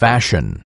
fashion.